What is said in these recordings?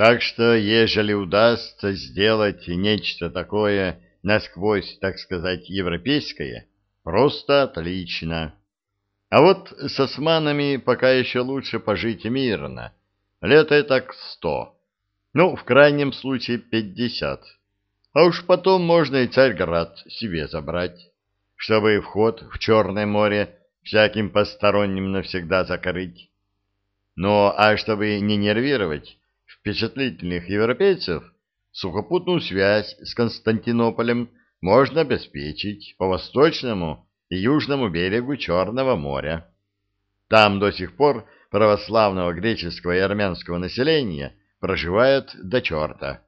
Так что, ежели удастся сделать нечто такое насквозь, так сказать, европейское, просто отлично. А вот с османами пока еще лучше пожить мирно. Лет так сто. Ну, в крайнем случае пятьдесят. А уж потом можно и Царьград себе забрать, чтобы вход в Черное море всяким посторонним навсегда закрыть. Ну, а чтобы не нервировать впечатлительных европейцев, сухопутную связь с Константинополем можно обеспечить по восточному и южному берегу Черного моря. Там до сих пор православного греческого и армянского населения проживает до черта.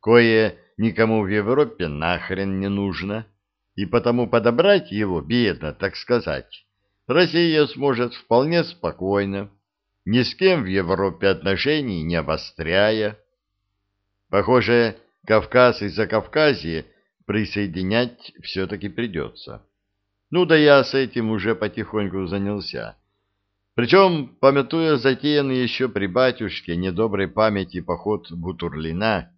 Кое никому в Европе нахрен не нужно, и потому подобрать его, бедно, так сказать, Россия сможет вполне спокойно, ни с кем в Европе отношений не обостряя. Похоже, Кавказ и Закавказье присоединять все-таки придется. Ну да я с этим уже потихоньку занялся. Причем, памятуя затеянный еще при батюшке недоброй памяти поход Бутурлина,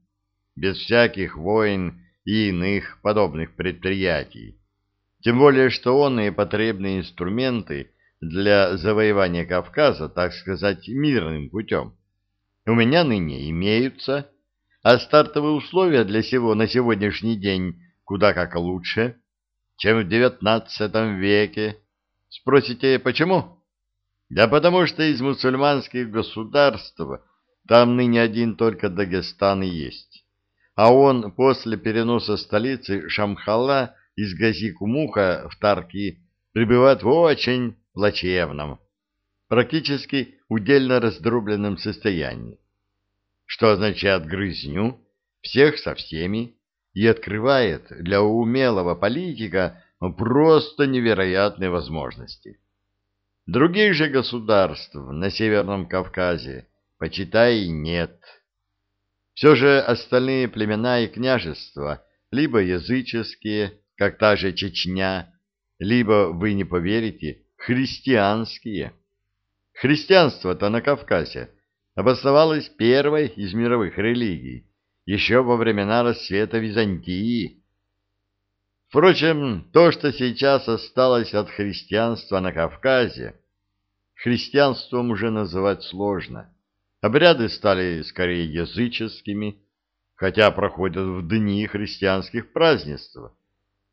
без всяких войн и иных подобных предприятий. Тем более, что он и потребные инструменты для завоевания Кавказа, так сказать, мирным путем, у меня ныне имеются, а стартовые условия для сего на сегодняшний день куда как лучше, чем в девятнадцатом веке. Спросите, почему? Да потому что из мусульманских государств там ныне один только Дагестан и есть а он после переноса столицы Шамхала из Газикумуха в Тарки пребывает в очень плачевном, практически удельно раздробленном состоянии, что означает грызню всех со всеми и открывает для умелого политика просто невероятные возможности. Других же государств на Северном Кавказе, почитай, нет. Все же остальные племена и княжества либо языческие, как та же Чечня, либо, вы не поверите, христианские. Христианство-то на Кавказе обосновалось первой из мировых религий, еще во времена расцвета Византии. Впрочем, то, что сейчас осталось от христианства на Кавказе, христианством уже называть сложно. Обряды стали скорее языческими, хотя проходят в дни христианских празднеств.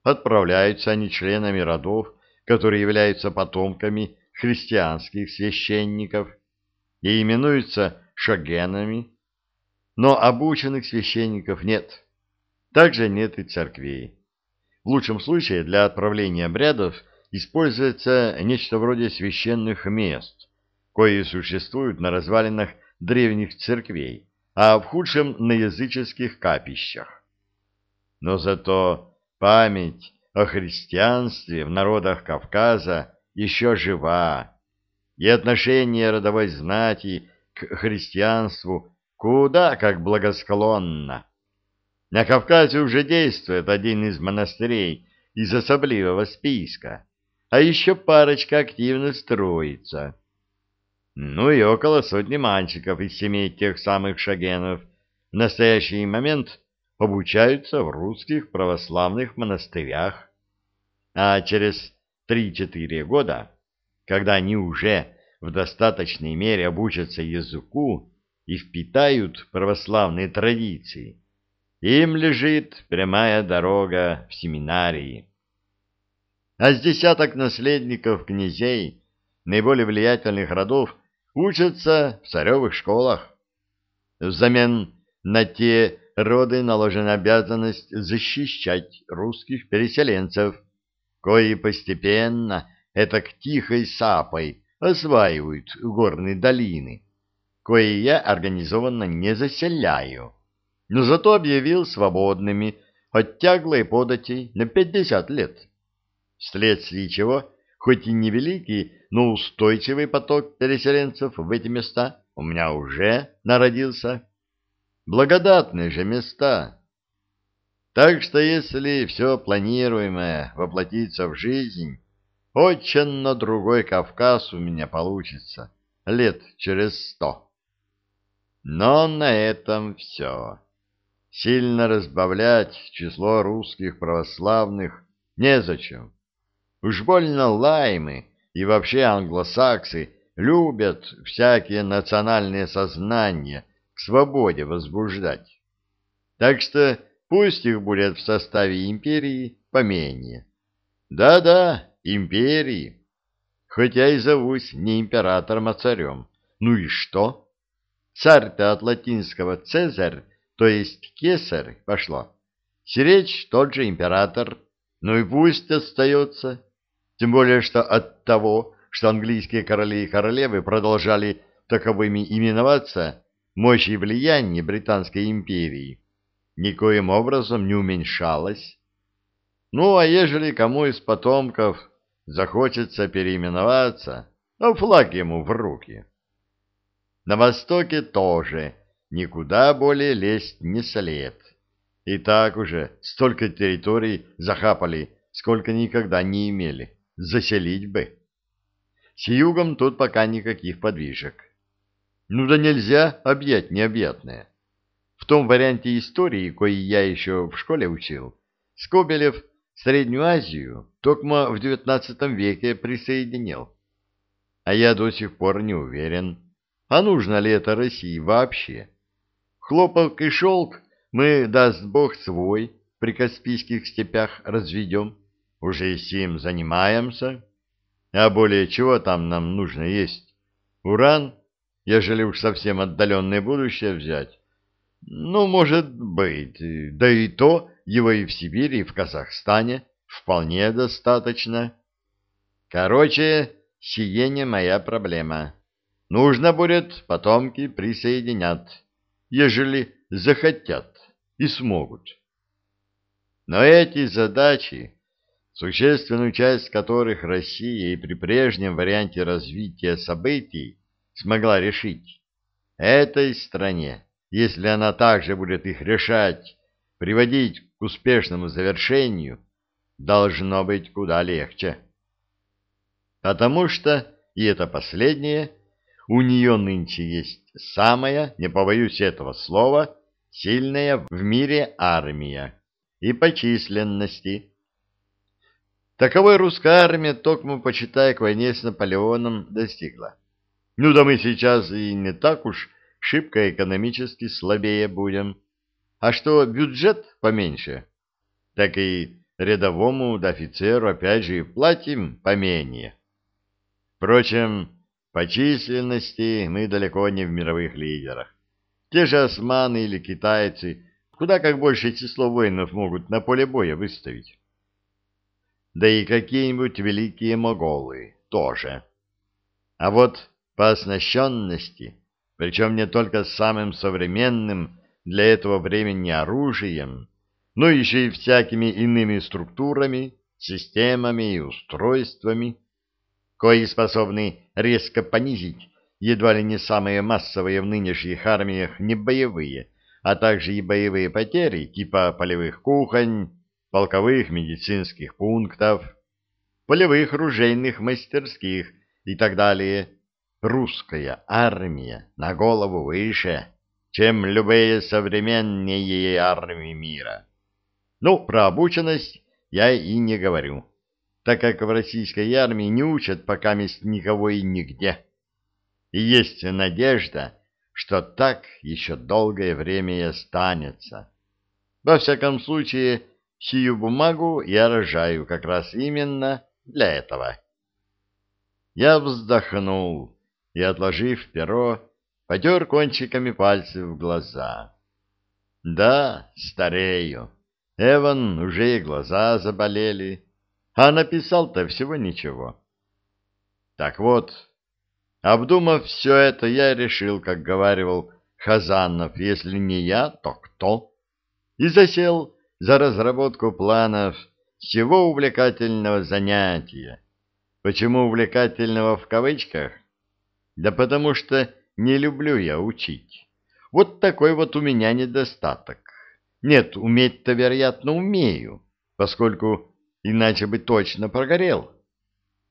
Отправляются они членами родов, которые являются потомками христианских священников и именуются шагенами, но обученных священников нет. Также нет и церквей. В лучшем случае для отправления обрядов используется нечто вроде священных мест, кои существуют на развалинах древних церквей, а в худшем на языческих капищах. Но зато память о христианстве в народах Кавказа еще жива, и отношение родовой знати к христианству куда как благосклонно. На Кавказе уже действует один из монастырей из особливого списка, а еще парочка активно строится. Ну и около сотни мальчиков из семей тех самых шагенов в настоящий момент обучаются в русских православных монастырях. А через три-четыре года, когда они уже в достаточной мере обучатся языку и впитают православные традиции, им лежит прямая дорога в семинарии. А с десяток наследников князей, наиболее влиятельных родов, учатся в царевых школах. Взамен на те роды наложена обязанность защищать русских переселенцев, кои постепенно это к тихой сапой осваивают горные долины, кои я организованно не заселяю, но зато объявил свободными от тяглой податей на пятьдесят лет, вследствие чего хоть и невеликий, но устойчивый поток переселенцев в эти места у меня уже народился. Благодатные же места. Так что если все планируемое воплотится в жизнь, очень на другой Кавказ у меня получится лет через сто. Но на этом все. Сильно разбавлять число русских православных незачем. Уж больно лаймы и вообще англосаксы любят всякие национальные сознания к свободе возбуждать. Так что пусть их будет в составе империи поменее. Да-да, империи. Хоть я и зовусь не императором, а царем. Ну и что? Царь-то от латинского «цезарь», то есть «кесарь» пошло. Сиречь тот же император. Ну и пусть остается. Тем более, что от того, что английские короли и королевы продолжали таковыми именоваться, мощь и влияние Британской империи никоим образом не уменьшалась. Ну, а ежели кому из потомков захочется переименоваться, ну, флаг ему в руки. На востоке тоже никуда более лезть не след. И так уже столько территорий захапали, сколько никогда не имели. Заселить бы. С югом тут пока никаких подвижек. Ну да нельзя объять необъятное. В том варианте истории, кой я еще в школе учил, Скобелев Среднюю Азию токмо в XIX веке присоединил. А я до сих пор не уверен, а нужно ли это России вообще. Хлопок и шелк мы, даст Бог, свой при Каспийских степях разведем. Уже сим занимаемся. А более чего там нам нужно есть? Уран, ежели уж совсем отдаленное будущее взять? Ну, может быть, да и то его и в Сибири, и в Казахстане вполне достаточно. Короче, сие не моя проблема. Нужно будет, потомки присоединят, ежели захотят и смогут. Но эти задачи существенную часть которых Россия и при прежнем варианте развития событий смогла решить. Этой стране, если она также будет их решать, приводить к успешному завершению, должно быть куда легче. Потому что, и это последнее, у нее нынче есть самая, не побоюсь этого слова, сильная в мире армия и по численности, Таковой русская армия, токмо почитая к войне с Наполеоном, достигла. Ну да мы сейчас и не так уж шибко экономически слабее будем. А что бюджет поменьше, так и рядовому да офицеру опять же платим поменее. Впрочем, по численности мы далеко не в мировых лидерах. Те же османы или китайцы куда как большее число воинов могут на поле боя выставить да и какие-нибудь великие моголы тоже. А вот по оснащенности, причем не только самым современным для этого времени оружием, но еще и всякими иными структурами, системами и устройствами, кои способны резко понизить едва ли не самые массовые в нынешних армиях не боевые, а также и боевые потери типа полевых кухонь, полковых медицинских пунктов, полевых ружейных мастерских и так далее, русская армия на голову выше, чем любые современные армии мира. Ну, про обученность я и не говорю, так как в российской армии не учат пока мест никого и нигде. И есть надежда, что так еще долгое время и останется. Во всяком случае, Сию бумагу я рожаю как раз именно для этого. Я вздохнул и, отложив перо, потер кончиками пальцев глаза. Да, старею. Эван уже и глаза заболели, а написал-то всего ничего. Так вот, обдумав все это, я решил, как говаривал Хазанов, если не я, то кто? И засел за разработку планов всего увлекательного занятия. Почему увлекательного в кавычках? Да потому что не люблю я учить. Вот такой вот у меня недостаток. Нет, уметь-то, вероятно, умею, поскольку иначе бы точно прогорел.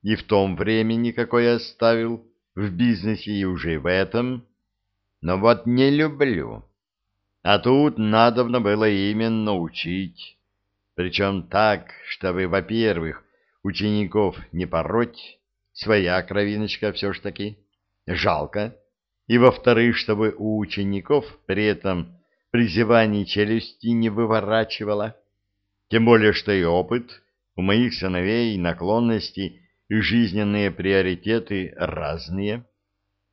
И в том времени, какое оставил, в бизнесе и уже в этом. но вот не люблю. А тут надобно было именно учить. Причем так, чтобы, во-первых, учеников не пороть, своя кровиночка все ж таки, жалко, и, во-вторых, чтобы у учеников при этом призевание челюсти не выворачивало. Тем более, что и опыт у моих сыновей, наклонности и жизненные приоритеты разные.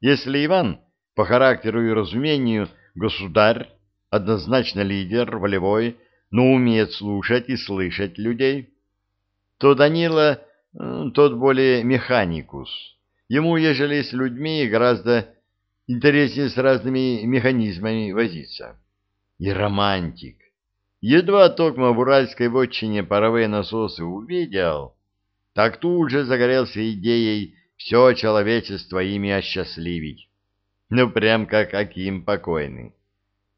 Если Иван по характеру и разумению государь, однозначно лидер, волевой, но умеет слушать и слышать людей, то Данила тот более механикус. Ему, ежели с людьми, гораздо интереснее с разными механизмами возиться. И романтик. Едва Токма в уральской вотчине паровые насосы увидел, так тут же загорелся идеей все человечество ими осчастливить. Ну, прям как Аким покойный.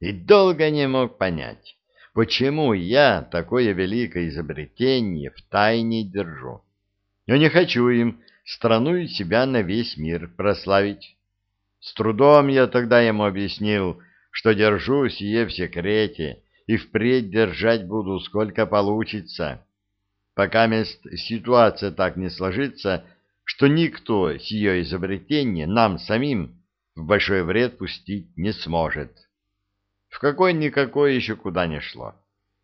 И долго не мог понять, почему я такое великое изобретение в тайне держу. Но не хочу им страну и себя на весь мир прославить. С трудом я тогда ему объяснил, что держу сие в секрете и впредь держать буду, сколько получится, пока мест ситуация так не сложится, что никто сие изобретение нам самим в большой вред пустить не сможет. В какой-никакой еще куда не шло.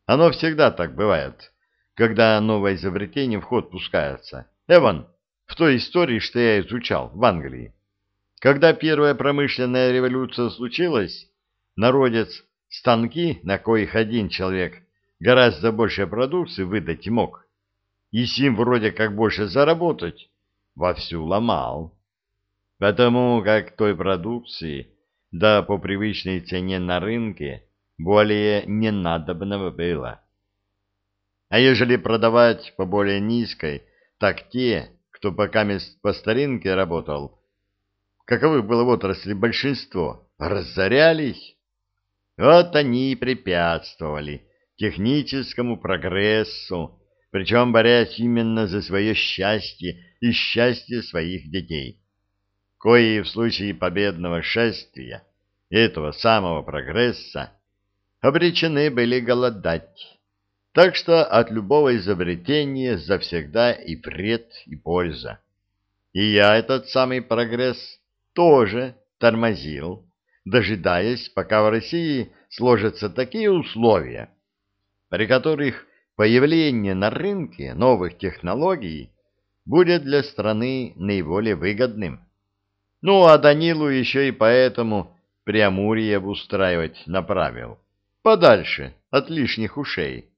Оно всегда так бывает, когда новое изобретение в ход пускается. Эван, в той истории, что я изучал в Англии. Когда первая промышленная революция случилась, народец станки, на коих один человек гораздо больше продукции выдать мог, и сим вроде как больше заработать, вовсю ломал. Потому как той продукции, да по привычной цене на рынке, более не надобного было. А ежели продавать по более низкой, так те, кто пока по старинке работал, каковых было в отрасли большинство, разорялись. Вот они и препятствовали техническому прогрессу, причем борясь именно за свое счастье и счастье своих детей, кои в случае победного шествия этого самого прогресса обречены были голодать. Так что от любого изобретения завсегда и вред, и польза. И я этот самый прогресс тоже тормозил, дожидаясь, пока в России сложатся такие условия, при которых появление на рынке новых технологий будет для страны наиболее выгодным. Ну, а Данилу еще и поэтому Преамурье обустраивать направил, подальше от лишних ушей.